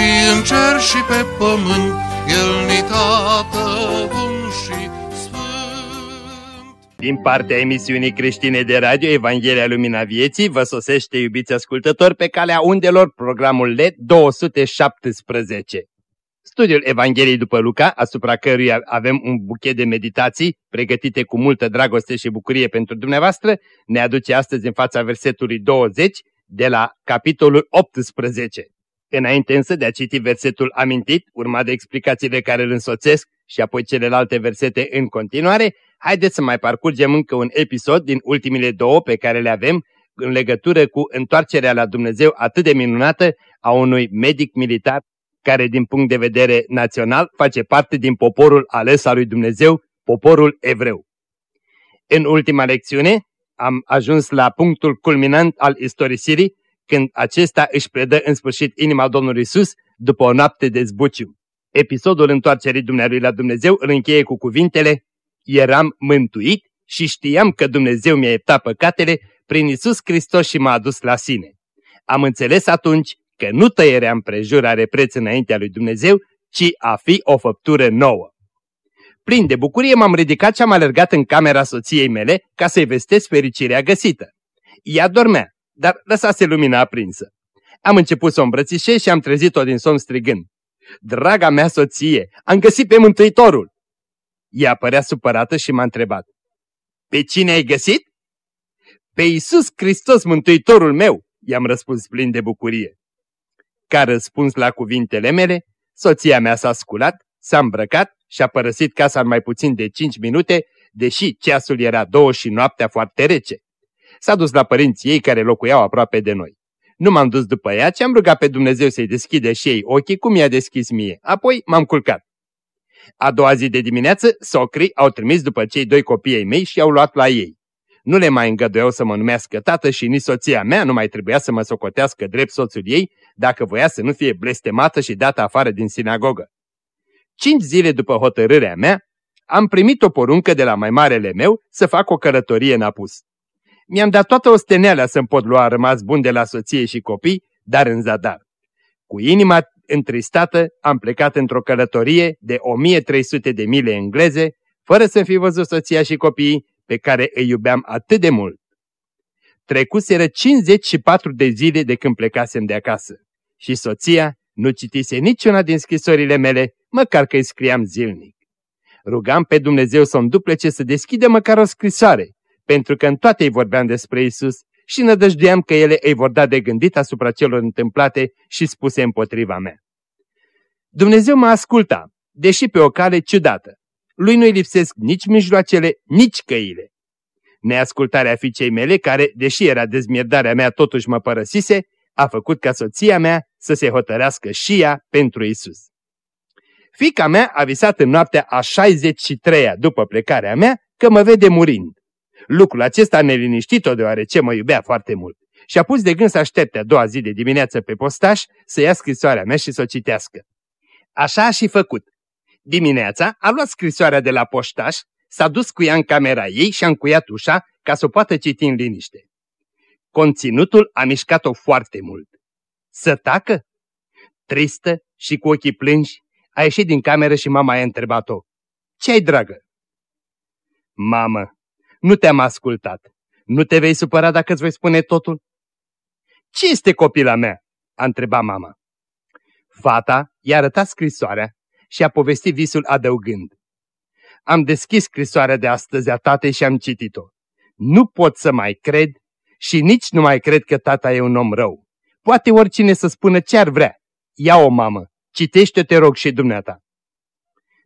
și în cer și pe pământ, El ni tată bun și sfânt. Din partea emisiunii creștine de radio Evanghelia Lumina Vieții vă sosește, iubiți ascultători, pe calea undelor programul LED 217. Studiul Evangheliei după Luca, asupra căruia avem un buchet de meditații pregătite cu multă dragoste și bucurie pentru dumneavoastră, ne aduce astăzi în fața versetului 20 de la capitolul 18. Înainte însă de a citi versetul amintit, urmat de explicațiile care îl însoțesc și apoi celelalte versete în continuare, haideți să mai parcurgem încă un episod din ultimile două pe care le avem în legătură cu întoarcerea la Dumnezeu atât de minunată a unui medic militar care din punct de vedere național face parte din poporul ales al lui Dumnezeu, poporul evreu. În ultima lecțiune am ajuns la punctul culminant al istorisirii, când acesta își predă în sfârșit inima Domnului Isus după o noapte de zbuciu. Episodul întoarcerii Dumnezeu la Dumnezeu îl încheie cu cuvintele Eram mântuit și știam că Dumnezeu mi-a iertat păcatele prin Isus Hristos și m-a adus la sine. Am înțeles atunci că nu tăierea împrejur are preț înaintea lui Dumnezeu, ci a fi o făptură nouă. Plin de bucurie m-am ridicat și am alergat în camera soției mele ca să-i vestesc fericirea găsită. Ea dormea, dar lăsase lumina aprinsă. Am început să o îmbrățișez și am trezit-o din somn strigând. Draga mea soție, am găsit pe Mântuitorul! Ea părea supărată și m-a întrebat. Pe cine ai găsit? Pe Iisus Hristos, Mântuitorul meu, i-am răspuns plin de bucurie. Ca răspuns la cuvintele mele, soția mea s-a sculat, s-a îmbrăcat și a părăsit casa în mai puțin de cinci minute, deși ceasul era două și noaptea foarte rece. S-a dus la părinții ei care locuiau aproape de noi. Nu m-am dus după ea, ci am rugat pe Dumnezeu să-i deschide și ei ochii cum i-a deschis mie. Apoi m-am culcat. A doua zi de dimineață, socrii au trimis după cei doi copii ai mei și au luat la ei. Nu le mai îngăduiau să mă numească tată și nici soția mea nu mai trebuia să mă socotească drept soțul ei dacă voia să nu fie blestemată și dată afară din sinagogă. Cinci zile după hotărârea mea, am primit o poruncă de la mai marele meu să fac o călătorie în apus. Mi-am dat toată osteneala să-mi pot lua rămas bun de la soție și copii, dar în zadar. Cu inima întristată am plecat într-o călătorie de 1300 de mile engleze, fără să fi văzut soția și copiii pe care îi iubeam atât de mult. Trecuseră 54 de zile de când plecasem de acasă și soția nu citise niciuna din scrisorile mele, măcar că îi scriam zilnic. Rugam pe Dumnezeu să-mi duplece să deschide măcar o scrisoare, pentru că în toate îi vorbeam despre Isus și nădăjduiam că ele îi vor da de gândit asupra celor întâmplate și spuse împotriva mea. Dumnezeu mă asculta, deși pe o cale ciudată. Lui nu-i lipsesc nici mijloacele, nici căile. Neascultarea fiicei mele, care, deși era dezmierdarea mea, totuși mă părăsise, a făcut ca soția mea să se hotărească și ea pentru Isus. Fica mea a visat în noaptea a 63-a după plecarea mea că mă vede murind. Lucrul acesta ne liniștit-o deoarece mă iubea foarte mult și a pus de gând să aștepte a doua zi de dimineață pe postaș să ia scrisoarea mea și să o citească. Așa a și făcut. Dimineața a luat scrisoarea de la poștaș, s-a dus cu ea în camera ei și a încuiat ușa ca să o poată citi în liniște. Conținutul a mișcat-o foarte mult. Să tacă? Tristă și cu ochii plângi, a ieșit din cameră și mama i-a întrebat-o. Ce-ai, dragă? Mamă, nu te-am ascultat. Nu te vei supăra dacă îți voi spune totul? Ce este copila mea? a întrebat mama. Fata i-a arătat scrisoarea și a povestit visul adăugând. Am deschis scrisoarea de astăzi a tatei și am citit-o. Nu pot să mai cred și nici nu mai cred că tata e un om rău. Poate oricine să spună ce ar vrea. Ia-o, mamă, citește te rog și dumneata.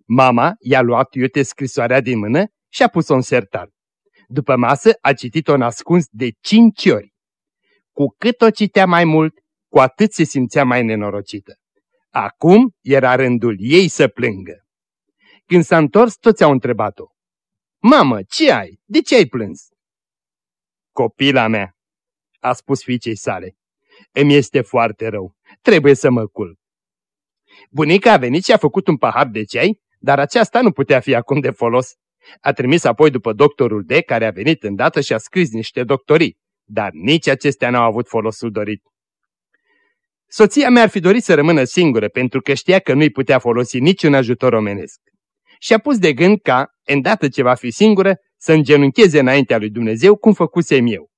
Mama i-a luat iute scrisoarea din mână și a pus-o în sertar. După masă a citit-o în ascuns de cinci ori. Cu cât o citea mai mult, cu atât se simțea mai nenorocită. Acum era rândul ei să plângă. Când s-a întors, toți au întrebat-o. Mamă, ce ai? De ce ai plâns? Copila mea, a spus fiicei sale, îmi este foarte rău, trebuie să mă culc. Bunica a venit și a făcut un pahar de ceai, dar aceasta nu putea fi acum de folos. A trimis apoi după doctorul D, care a venit îndată și a scris niște doctorii, dar nici acestea n-au avut folosul dorit. Soția mea ar fi dorit să rămână singură, pentru că știa că nu-i putea folosi niciun ajutor omenesc. Și a pus de gând ca, îndată ce va fi singură, să îngenuncheze înaintea lui Dumnezeu cum făcusem eu.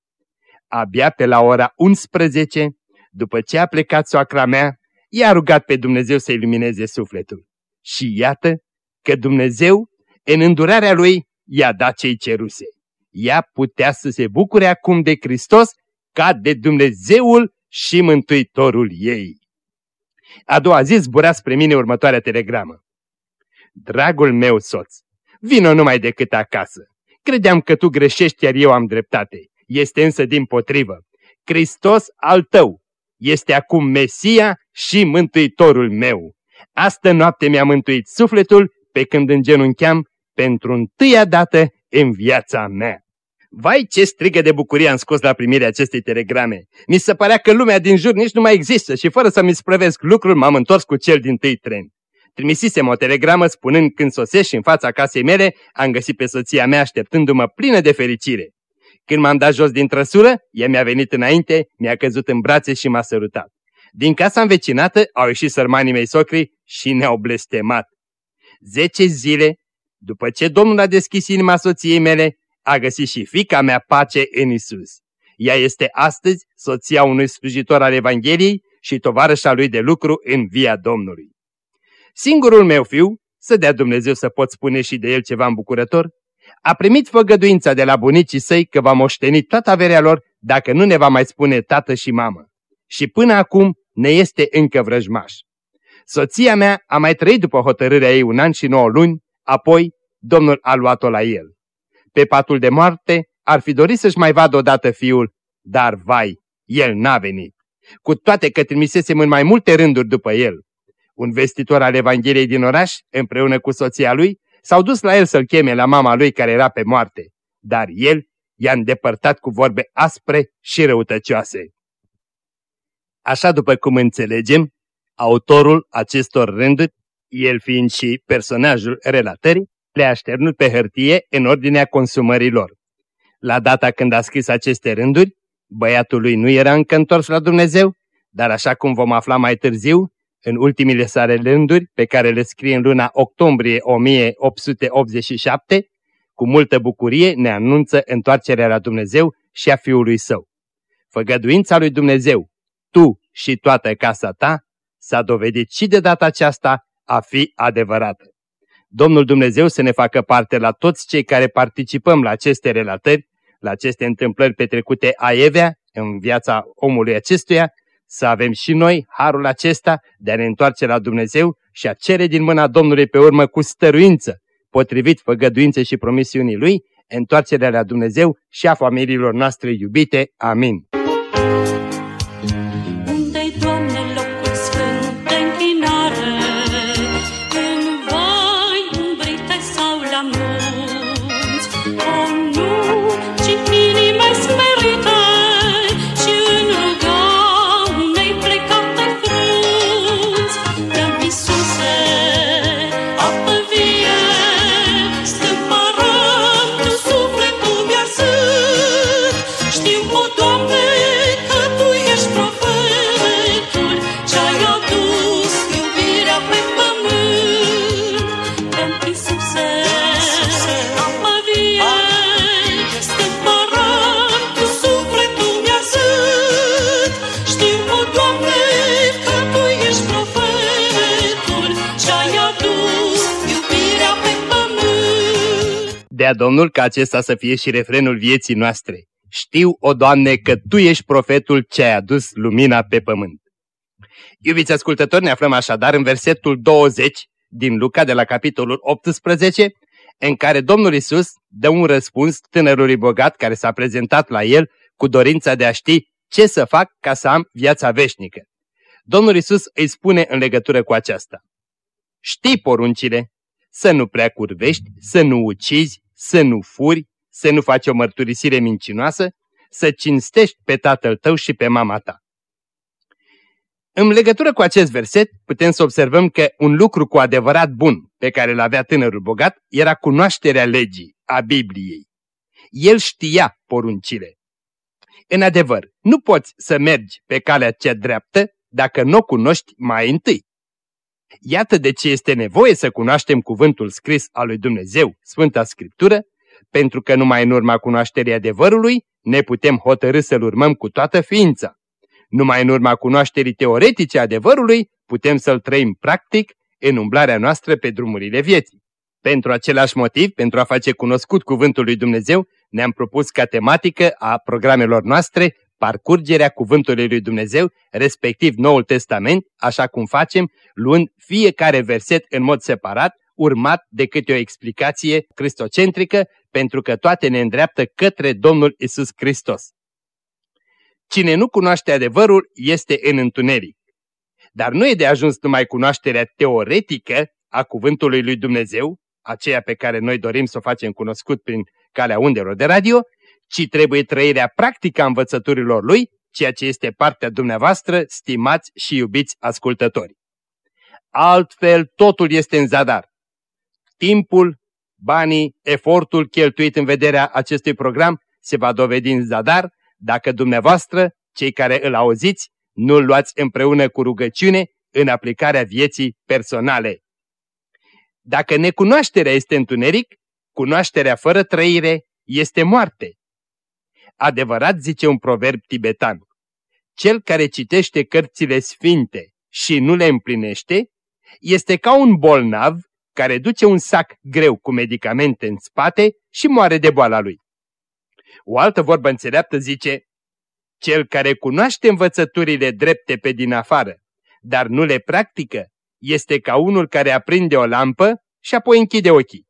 Abia pe la ora 11, după ce a plecat soacra mea, i-a rugat pe Dumnezeu să ilumineze sufletul. Și iată că Dumnezeu, în îndurarea lui, i-a dat ce-i ceruse. Ea putea să se bucure acum de Hristos ca de Dumnezeul și Mântuitorul ei. A doua zi zbura spre mine următoarea telegramă. Dragul meu soț, vino numai decât acasă. Credeam că tu greșești, iar eu am dreptate. Este însă din potrivă. Hristos al tău este acum Mesia și Mântuitorul meu. Astă noapte mi-a mântuit sufletul pe când îngenuncheam pentru întâia dată în viața mea. Vai ce strigă de bucurie am scos la primirea acestei telegrame! Mi se părea că lumea din jur nici nu mai există și fără să-mi sprăvesc lucrul m-am întors cu cel din tâi tren. Trimisisem o telegramă spunând când sosesc și în fața casei mele am găsit pe soția mea așteptându-mă plină de fericire. Când m-am dat jos din trăsură, ea mi-a venit înainte, mi-a căzut în brațe și m-a sărutat. Din casa învecinată au ieșit sărmanii mei socri și ne-au blestemat. Zece zile, după ce Domnul a deschis inima soției mele, a găsit și fica mea pace în Isus. Ea este astăzi soția unui slujitor al Evangheliei și tovarășa lui de lucru în via Domnului. Singurul meu fiu, să dea Dumnezeu să pot spune și de el ceva îmbucurător, a primit făgăduința de la bunicii săi că va moșteni toată averea lor dacă nu ne va mai spune tată și mamă. Și până acum ne este încă vrăjmaș. Soția mea a mai trăit după hotărârea ei un an și nouă luni, apoi Domnul a luat-o la el. Pe patul de moarte ar fi dorit să-și mai vadă odată fiul, dar vai, el n-a venit. Cu toate că trimisesem în mai multe rânduri după el. Un vestitor al Evangheliei din oraș, împreună cu soția lui, s-au dus la el să-l cheme la mama lui care era pe moarte, dar el i-a îndepărtat cu vorbe aspre și răutăcioase. Așa după cum înțelegem, autorul acestor rânduri, el fiind și personajul relatării, le-a așternut pe hârtie în ordinea consumării lor. La data când a scris aceste rânduri, băiatul lui nu era încă întors la Dumnezeu, dar așa cum vom afla mai târziu, în ultimile sale rânduri, pe care le scrie în luna octombrie 1887, cu multă bucurie ne anunță întoarcerea la Dumnezeu și a Fiului Său. Făgăduința lui Dumnezeu, tu și toată casa ta, s-a dovedit și de data aceasta a fi adevărată. Domnul Dumnezeu să ne facă parte la toți cei care participăm la aceste relatări, la aceste întâmplări petrecute aievea în viața omului acestuia, să avem și noi harul acesta de a ne întoarce la Dumnezeu și a cere din mâna Domnului pe urmă cu stăruință, potrivit făgăduinței și promisiunii Lui, întoarcerea la Dumnezeu și a familiilor noastre iubite. Amin. Dea Domnul ca acesta să fie și refrenul vieții noastre. Știu, o Doamne, că Tu ești profetul ce ai adus lumina pe pământ. Iubiți ascultători, ne aflăm așadar în versetul 20 din Luca de la capitolul 18, în care Domnul Isus dă un răspuns tânărului bogat care s-a prezentat la el cu dorința de a ști ce să fac ca să am viața veșnică. Domnul Isus îi spune în legătură cu aceasta. Știi poruncile, să nu prea curvești, să nu ucizi, să nu furi, să nu faci o mărturisire mincinoasă, să cinstești pe tatăl tău și pe mama ta. În legătură cu acest verset, putem să observăm că un lucru cu adevărat bun pe care îl avea tânărul bogat era cunoașterea legii, a Bibliei. El știa poruncile. În adevăr, nu poți să mergi pe calea cea dreaptă dacă nu o cunoști mai întâi. Iată de ce este nevoie să cunoaștem cuvântul scris al lui Dumnezeu, Sfânta Scriptură, pentru că numai în urma cunoașterii adevărului ne putem hotărâ să-L urmăm cu toată ființa. Numai în urma cunoașterii teoretice adevărului putem să-L trăim practic în umblarea noastră pe drumurile vieții. Pentru același motiv, pentru a face cunoscut cuvântul lui Dumnezeu, ne-am propus ca tematică a programelor noastre parcurgerea cuvântului lui Dumnezeu, respectiv Noul Testament, așa cum facem, luând fiecare verset în mod separat, urmat de câte o explicație cristocentrică, pentru că toate ne îndreaptă către Domnul Isus Hristos. Cine nu cunoaște adevărul este în întuneric. Dar nu e de ajuns numai cunoașterea teoretică a cuvântului lui Dumnezeu, aceea pe care noi dorim să o facem cunoscut prin calea undelor de radio, ci trebuie trăirea practică a învățăturilor lui, ceea ce este partea dumneavoastră, stimați și iubiți ascultători. Altfel, totul este în zadar. Timpul, banii, efortul cheltuit în vederea acestui program se va dovedi în zadar dacă dumneavoastră, cei care îl auziți, nu îl luați împreună cu rugăciune în aplicarea vieții personale. Dacă necunoașterea este întuneric, cunoașterea fără trăire este moarte. Adevărat zice un proverb tibetan, cel care citește cărțile sfinte și nu le împlinește, este ca un bolnav care duce un sac greu cu medicamente în spate și moare de boala lui. O altă vorbă înțeleaptă zice, cel care cunoaște învățăturile drepte pe din afară, dar nu le practică, este ca unul care aprinde o lampă și apoi închide ochii.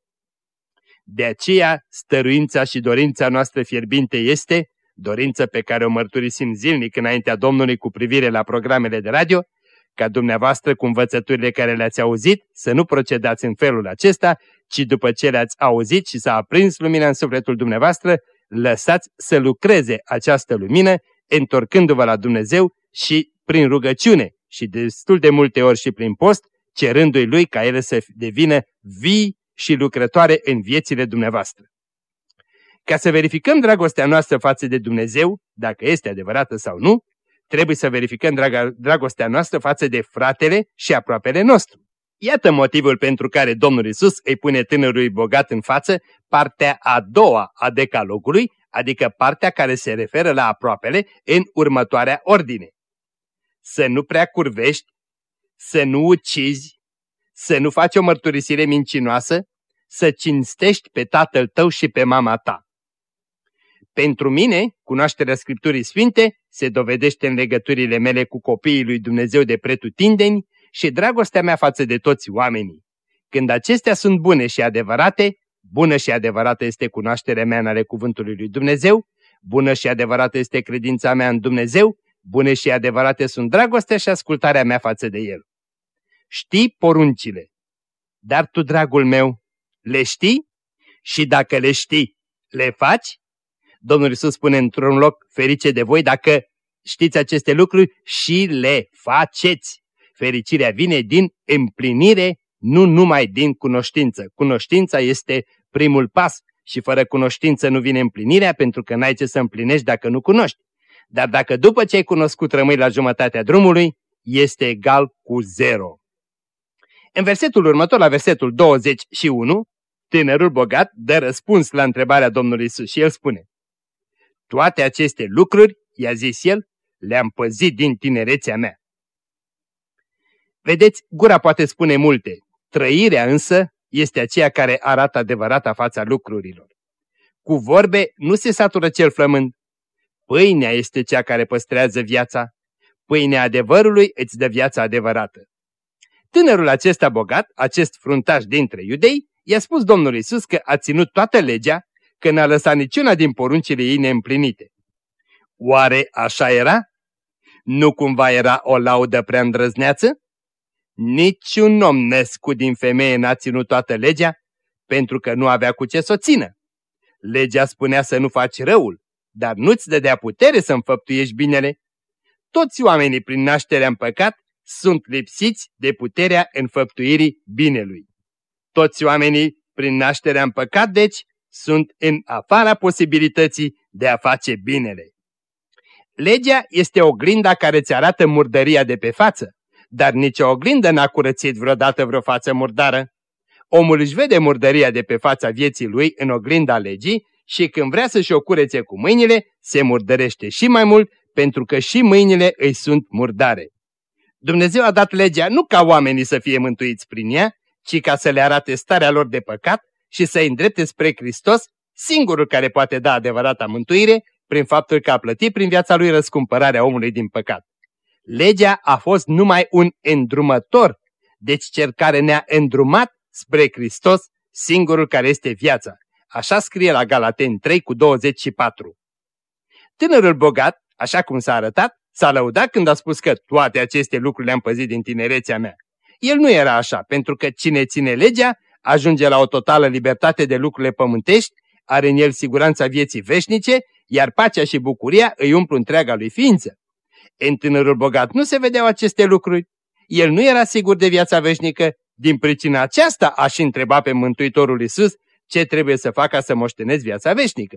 De aceea, stăruința și dorința noastră fierbinte este, dorință pe care o mărturisim zilnic înaintea Domnului cu privire la programele de radio, ca dumneavoastră cu învățăturile care le-ați auzit să nu procedați în felul acesta, ci după ce le-ați auzit și s-a aprins lumina în sufletul dumneavoastră, lăsați să lucreze această lumină, întorcându-vă la Dumnezeu și prin rugăciune și destul de multe ori și prin post, cerându-i Lui ca ele să devină vii și lucrătoare în viețile dumneavoastră. Ca să verificăm dragostea noastră față de Dumnezeu, dacă este adevărată sau nu, trebuie să verificăm draga, dragostea noastră față de fratele și aproapele nostru. Iată motivul pentru care Domnul Isus îi pune tânărului bogat în față partea a doua a decalogului, adică partea care se referă la aproapele în următoarea ordine. Să nu prea curvești, să nu ucizi, să nu faci o mărturisire mincinoasă, să cinstești pe tatăl tău și pe mama ta. Pentru mine, cunoașterea Scripturii Sfinte se dovedește în legăturile mele cu copiii lui Dumnezeu de pretutindeni și dragostea mea față de toți oamenii. Când acestea sunt bune și adevărate, bună și adevărată este cunoașterea mea în ale cuvântului lui Dumnezeu, bună și adevărată este credința mea în Dumnezeu, bune și adevărate sunt dragostea și ascultarea mea față de El. Știi poruncile, dar tu, dragul meu, le știi? Și dacă le știi, le faci? Domnul Iisus spune într-un loc, ferice de voi dacă știți aceste lucruri și le faceți. Fericirea vine din împlinire, nu numai din cunoștință. Cunoștința este primul pas și fără cunoștință nu vine împlinirea pentru că n-ai ce să împlinești dacă nu cunoști. Dar dacă după ce ai cunoscut rămâi la jumătatea drumului, este egal cu zero. În versetul următor, la versetul 21, tânărul bogat dă răspuns la întrebarea Domnului Isus și el spune Toate aceste lucruri, i-a zis el, le-am păzit din tinerețea mea. Vedeți, gura poate spune multe, trăirea însă este aceea care arată adevărata fața lucrurilor. Cu vorbe nu se satură cel flămând. Pâinea este cea care păstrează viața. Pâinea adevărului îți dă viața adevărată. Tânărul acesta bogat, acest fruntaș dintre iudei, i-a spus Domnul Isus că a ținut toată legea, că n-a lăsat niciuna din poruncile ei neîmplinite. Oare așa era? Nu cumva era o laudă prea îndrăzneață? Niciun om născut din femeie n-a ținut toată legea, pentru că nu avea cu ce să o țină. Legea spunea să nu faci răul, dar nu-ți dădea putere să înfăptuiești binele. Toți oamenii prin nașterea în păcat sunt lipsiți de puterea înfăptuirii binelui. Toți oamenii prin nașterea în păcat, deci, sunt în afara posibilității de a face binele. Legea este oglinda care îți arată murdăria de pe față, dar nici o oglindă n-a curățit vreodată vreo față murdară. Omul își vede murdăria de pe fața vieții lui în oglinda legii și când vrea să-și o curețe cu mâinile, se murdărește și mai mult pentru că și mâinile îi sunt murdare. Dumnezeu a dat legea nu ca oamenii să fie mântuiți prin ea, ci ca să le arate starea lor de păcat și să îi îndrepte spre Hristos, singurul care poate da adevărata mântuire, prin faptul că a plătit prin viața lui răscumpărarea omului din păcat. Legea a fost numai un îndrumător, deci cel care ne-a îndrumat spre Hristos, singurul care este viața. Așa scrie la Galaten 3 cu 24. Tânărul bogat, așa cum s-a arătat, s-a lăudat când a spus că toate aceste lucruri le-am păzit din tinerețea mea. El nu era așa, pentru că cine ține legea ajunge la o totală libertate de lucrurile pământești, are în el siguranța vieții veșnice, iar pacea și bucuria îi umplu întreaga lui ființă. În tânărul bogat nu se vedeau aceste lucruri. El nu era sigur de viața veșnică, din pricina aceasta aș întreba pe Mântuitorul Isus ce trebuie să facă să moștenesc viața veșnică.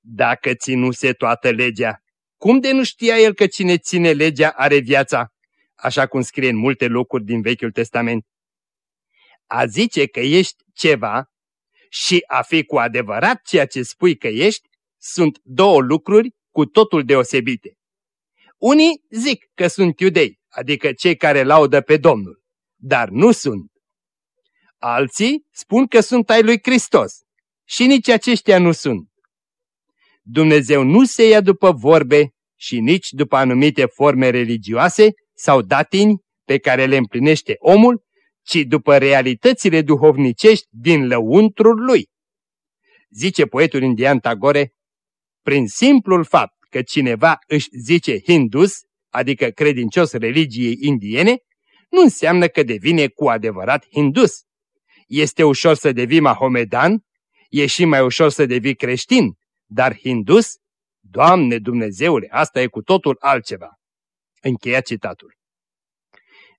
Dacă ținuse toată legea, cum de nu știa el că cine ține legea are viața? Așa cum scrie în multe locuri din Vechiul Testament. A zice că ești ceva și a fi cu adevărat ceea ce spui că ești sunt două lucruri cu totul deosebite. Unii zic că sunt iudei, adică cei care laudă pe Domnul, dar nu sunt. Alții spun că sunt ai lui Hristos și nici aceștia nu sunt. Dumnezeu nu se ia după vorbe și nici după anumite forme religioase sau datini pe care le împlinește omul, ci după realitățile duhovnicești din lăuntrul lui. Zice poetul indian Tagore, prin simplul fapt că cineva își zice hindus, adică credincios religiei indiene, nu înseamnă că devine cu adevărat hindus. Este ușor să devii mahomedan, e și mai ușor să devii creștin, dar hindus? Doamne Dumnezeule, asta e cu totul altceva. Încheia citatul.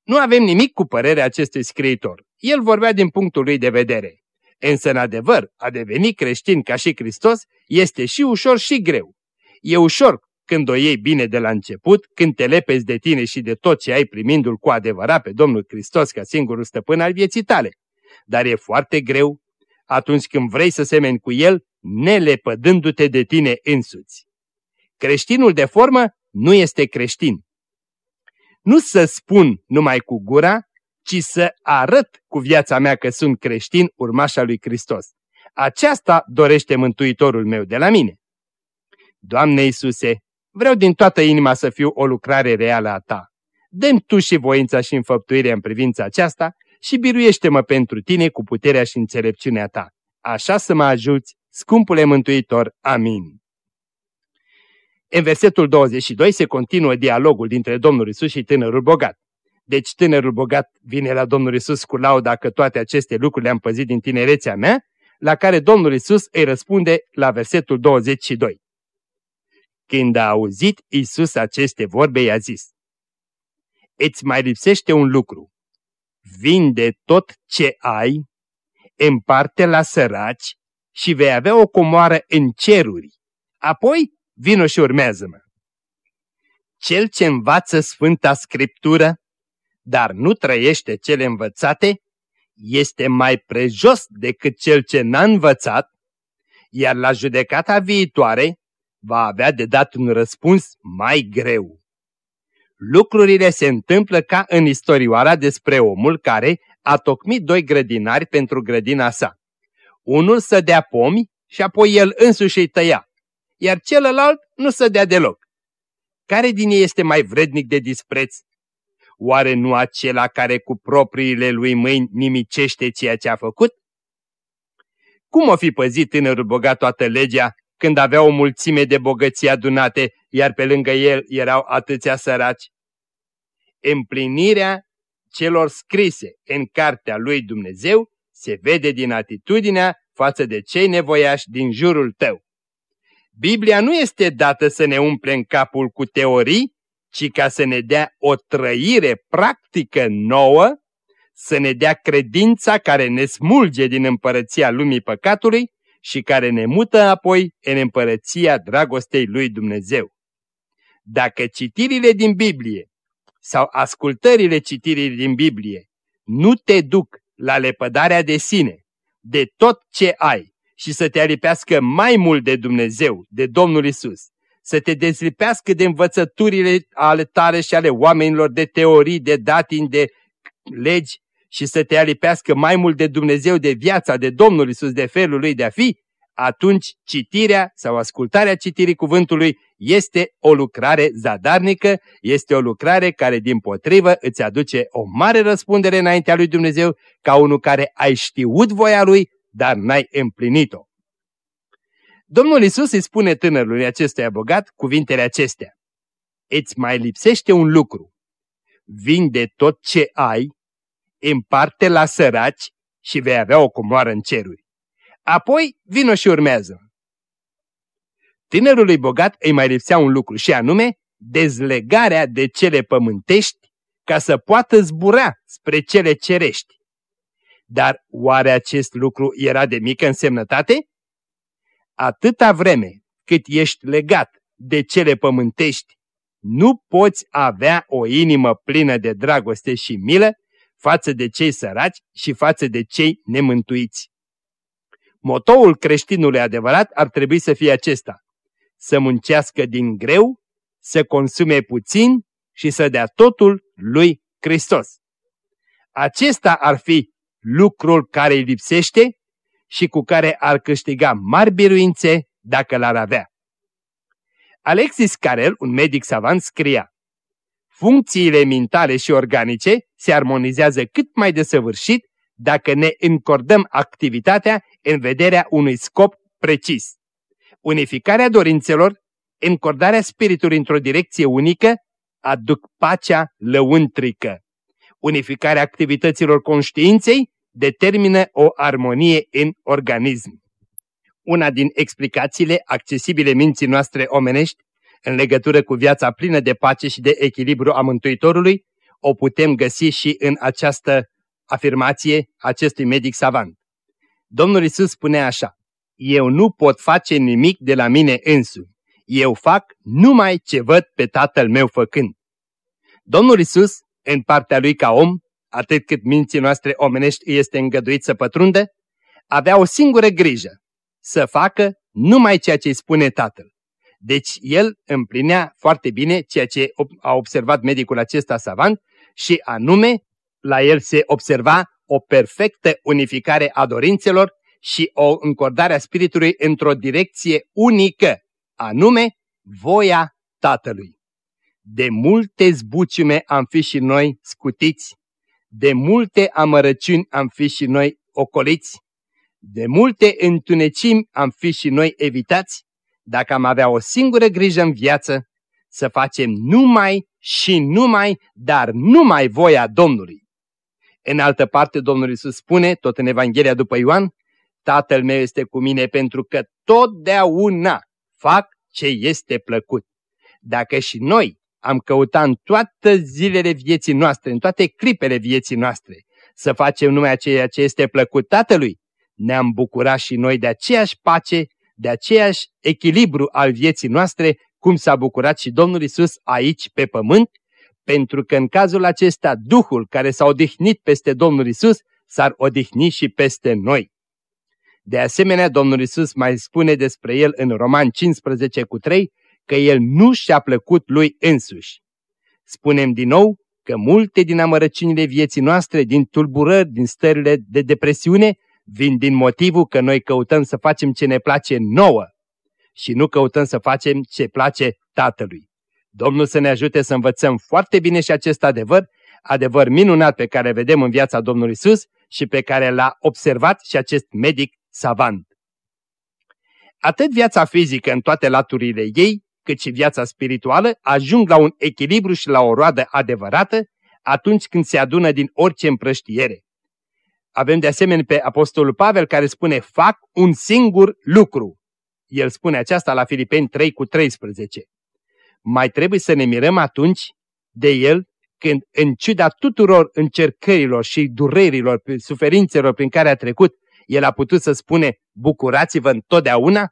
Nu avem nimic cu părerea acestui scriitor. El vorbea din punctul lui de vedere. Însă, în adevăr, a deveni creștin ca și Hristos este și ușor și greu. E ușor când o iei bine de la început, când te lepezi de tine și de tot ce ai primindu-L cu adevărat pe Domnul Hristos ca singurul stăpân al vieții tale. Dar e foarte greu atunci când vrei să semeni cu El, nelepădându-te de tine însuți. Creștinul de formă nu este creștin. Nu să spun numai cu gura, ci să arăt cu viața mea că sunt creștin urmașa lui Hristos. Aceasta dorește Mântuitorul meu de la mine. Doamne Iisuse, vreau din toată inima să fiu o lucrare reală a Ta. dă Tu și voința și înfăptuirea în privința aceasta și biruiește-mă pentru Tine cu puterea și înțelepciunea Ta. Așa să mă ajuți, scumpule Mântuitor. Amin. În versetul 22 se continuă dialogul dintre Domnul Isus și tânărul bogat. Deci tânărul bogat vine la Domnul Isus cu lauda că toate aceste lucruri le-am păzit din tinerețea mea, la care Domnul Isus îi răspunde la versetul 22. Când a auzit Isus aceste vorbe, i-a zis, Îți mai lipsește un lucru. Vinde tot ce ai, împarte la săraci și vei avea o comoară în ceruri. Apoi vino și urmează-mă. Cel ce învață Sfânta Scriptură, dar nu trăiește cele învățate, este mai prejos decât cel ce n-a învățat, iar la judecata viitoare va avea de dat un răspuns mai greu. Lucrurile se întâmplă ca în istorioara despre omul care a tocmit doi grădinari pentru grădina sa. Unul să dea pomi și apoi el însuși îi tăia, iar celălalt nu să dea deloc. Care din ei este mai vrednic de dispreț? Oare nu acela care cu propriile lui mâini nimicește ceea ce a făcut? Cum o fi păzit tânărul bogat toată legea când avea o mulțime de bogății adunate, iar pe lângă el erau atâția săraci? Împlinirea celor scrise în cartea lui Dumnezeu se vede din atitudinea față de cei nevoiași din jurul tău. Biblia nu este dată să ne umple în capul cu teorii, ci ca să ne dea o trăire practică nouă, să ne dea credința care ne smulge din împărăția lumii păcatului și care ne mută apoi în împărăția dragostei lui Dumnezeu. Dacă citirile din Biblie sau ascultările citirii din Biblie nu te duc la lepădarea de sine, de tot ce ai și să te alipească mai mult de Dumnezeu, de Domnul Isus, să te dezlipească de învățăturile ale tale și ale oamenilor, de teorii, de datini, de legi și să te alipească mai mult de Dumnezeu, de viața, de Domnul Isus, de felul lui de a fi, atunci citirea sau ascultarea citirii cuvântului este o lucrare zadarnică, este o lucrare care din potrivă îți aduce o mare răspundere înaintea lui Dumnezeu ca unul care ai știut voia lui, dar n-ai împlinit-o. Domnul Isus îi spune tânărului acestuia bogat cuvintele acestea. Îți mai lipsește un lucru. Vinde tot ce ai, împarte la săraci și vei avea o comoară în ceruri. Apoi vino și urmează. Tinerului bogat îi mai lipsea un lucru și anume dezlegarea de cele pământești ca să poată zbura spre cele cerești. Dar oare acest lucru era de mică însemnătate? Atâta vreme cât ești legat de cele pământești, nu poți avea o inimă plină de dragoste și milă față de cei săraci și față de cei nemântuiți. Motoul creștinului adevărat ar trebui să fie acesta. Să muncească din greu, să consume puțin și să dea totul lui Hristos. Acesta ar fi lucrul care îi lipsește și cu care ar câștiga mari biruințe dacă l-ar avea. Alexis Carel, un medic savant, scria Funcțiile mentale și organice se armonizează cât mai desăvârșit dacă ne încordăm activitatea în vederea unui scop precis. Unificarea dorințelor, încordarea spiritului într-o direcție unică, aduc pacea lăuntrică. Unificarea activităților conștiinței determină o armonie în organism. Una din explicațiile accesibile minții noastre omenești în legătură cu viața plină de pace și de echilibru a Mântuitorului, o putem găsi și în această afirmație acestui medic savant. Domnul Isus spune așa, Eu nu pot face nimic de la mine însumi, eu fac numai ce văd pe Tatăl meu făcând. Domnul Isus, în partea lui ca om, atât cât minții noastre omenești este îngăduit să pătrundă, avea o singură grijă, să facă numai ceea ce îi spune Tatăl. Deci el împlinea foarte bine ceea ce a observat medicul acesta savant și anume la el se observa o perfectă unificare a dorințelor și o încordare a spiritului într-o direcție unică, anume voia Tatălui. De multe zbuciume am fi și noi scutiți, de multe amărăciuni am fi și noi ocoliți, de multe întunecimi am fi și noi evitați, dacă am avea o singură grijă în viață, să facem numai și numai, dar numai voia Domnului. În altă parte, Domnul Iisus spune, tot în Evanghelia după Ioan, Tatăl meu este cu mine pentru că totdeauna fac ce este plăcut. Dacă și noi am căutat în toate zilele vieții noastre, în toate clipele vieții noastre, să facem numai ceea ce este plăcut Tatălui, ne-am bucurat și noi de aceeași pace, de aceeași echilibru al vieții noastre, cum s-a bucurat și Domnul Isus aici pe pământ, pentru că în cazul acesta Duhul care s-a odihnit peste Domnul Isus s-ar odihni și peste noi. De asemenea, Domnul Isus mai spune despre el în Roman 15 cu 3 că el nu și-a plăcut lui însuși. Spunem din nou că multe din amărăciunile vieții noastre, din tulburări, din stările de depresiune, vin din motivul că noi căutăm să facem ce ne place nouă și nu căutăm să facem ce place Tatălui. Domnul să ne ajute să învățăm foarte bine și acest adevăr, adevăr minunat pe care vedem în viața Domnului Isus și pe care l-a observat și acest medic savant. atât viața fizică în toate laturile ei, cât și viața spirituală ajung la un echilibru și la o roadă adevărată atunci când se adună din orice împrăștiere. Avem de asemenea pe Apostolul Pavel care spune, fac un singur lucru. El spune aceasta la Filipeni 3 cu 13. Mai trebuie să ne mirăm atunci de el când, în ciuda tuturor încercărilor și durerilor, suferințelor prin care a trecut, el a putut să spune, bucurați-vă întotdeauna?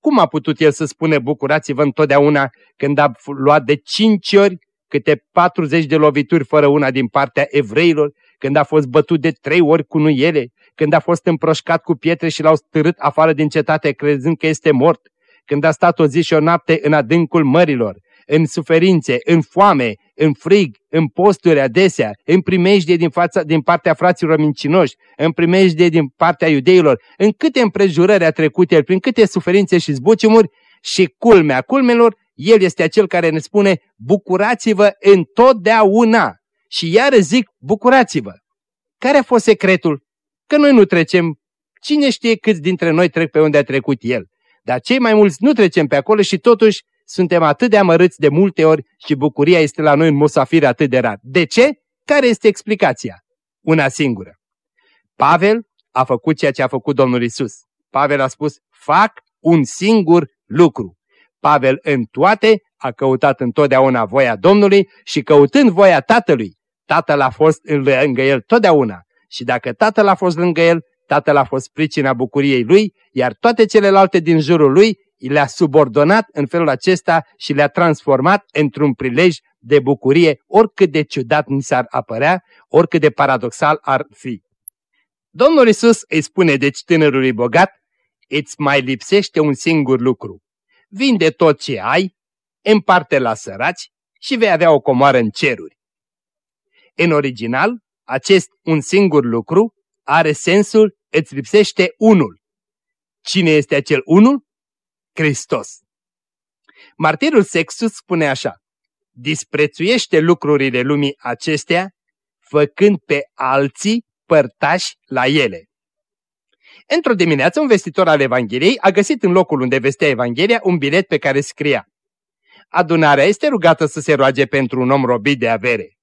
Cum a putut el să spune bucurați-vă întotdeauna când a luat de cinci ori câte 40 de lovituri fără una din partea evreilor, când a fost bătut de trei ori cu nuiele, când a fost împroșcat cu pietre și l-au stârât afară din cetate crezând că este mort, când a stat o zi și o noapte în adâncul mărilor, în suferințe, în foame, în frig, în posturi adesea, în primejdie din, fața, din partea fraților mincinoși, în primejdie din partea iudeilor, în câte împrejurări a trecut el, prin câte suferințe și zbuciumuri și culmea culmelor, el este acel care ne spune bucurați-vă întotdeauna. Și iar zic bucurați-vă. Care a fost secretul? Că noi nu trecem. Cine știe câți dintre noi trec pe unde a trecut el? Dar cei mai mulți nu trecem pe acolo și totuși suntem atât de amărâți de multe ori și bucuria este la noi în musafir atât de rar. De ce? Care este explicația? Una singură. Pavel a făcut ceea ce a făcut Domnul Isus. Pavel a spus, fac un singur lucru. Pavel în toate a căutat întotdeauna voia Domnului și căutând voia Tatălui, Tatăl a fost lângă el totdeauna. Și dacă Tatăl a fost lângă el, Tatăl a fost pricina bucuriei lui, iar toate celelalte din jurul lui le-a subordonat în felul acesta și le-a transformat într-un prilej de bucurie, oricât de ciudat ni s-ar apărea, oricât de paradoxal ar fi. Domnul Isus îi spune deci tânărului bogat, îți mai lipsește un singur lucru. Vinde tot ce ai, împarte la săraci și vei avea o comoară în ceruri. În original, acest un singur lucru are sensul îți lipsește unul. Cine este acel unul? Hristos. Martirul Sextus spune așa, disprețuiește lucrurile lumii acestea, făcând pe alții părtași la ele. Într-o dimineață, un vestitor al Evangheliei a găsit în locul unde vestea Evanghelia un bilet pe care scria Adunarea este rugată să se roage pentru un om robit de avere.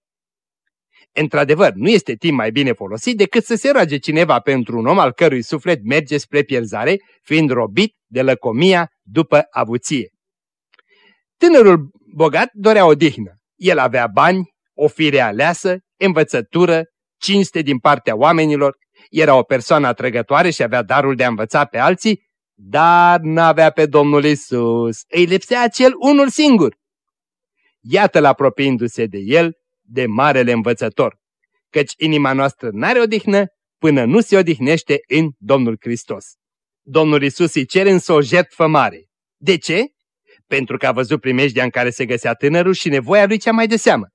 Într-adevăr, nu este timp mai bine folosit decât să se roage cineva pentru un om al cărui suflet merge spre pierzare, fiind robit de lăcomia după avuție. Tânărul bogat dorea odihnă. El avea bani, o fire aleasă, învățătură, cinste din partea oamenilor, era o persoană atrăgătoare și avea darul de a învăța pe alții, dar n-avea pe Domnul Isus. Îi lipsea acel unul singur. Iată-l apropiindu-se de el, de marele învățător, căci inima noastră n-are odihnă până nu se odihnește în Domnul Hristos. Domnul Isus îi cere însă o jertfă mare. De ce? Pentru că a văzut primejdea în care se găsea tânărul și nevoia lui cea mai de seamă.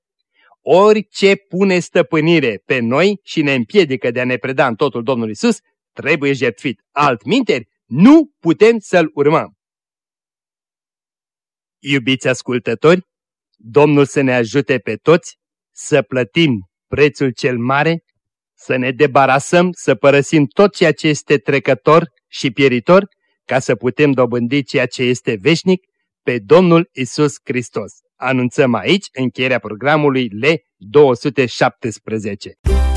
Orice pune stăpânire pe noi și ne împiedică de a ne preda în totul Domnul Isus, trebuie jertfit. Altminteri, nu putem să-L urmăm. Iubiți ascultători, Domnul să ne ajute pe toți să plătim prețul cel mare, să ne debarasăm, să părăsim tot ceea ce este trecător și pieritor, ca să putem dobândi ceea ce este veșnic pe Domnul Isus Hristos. Anunțăm aici încheierea programului L217.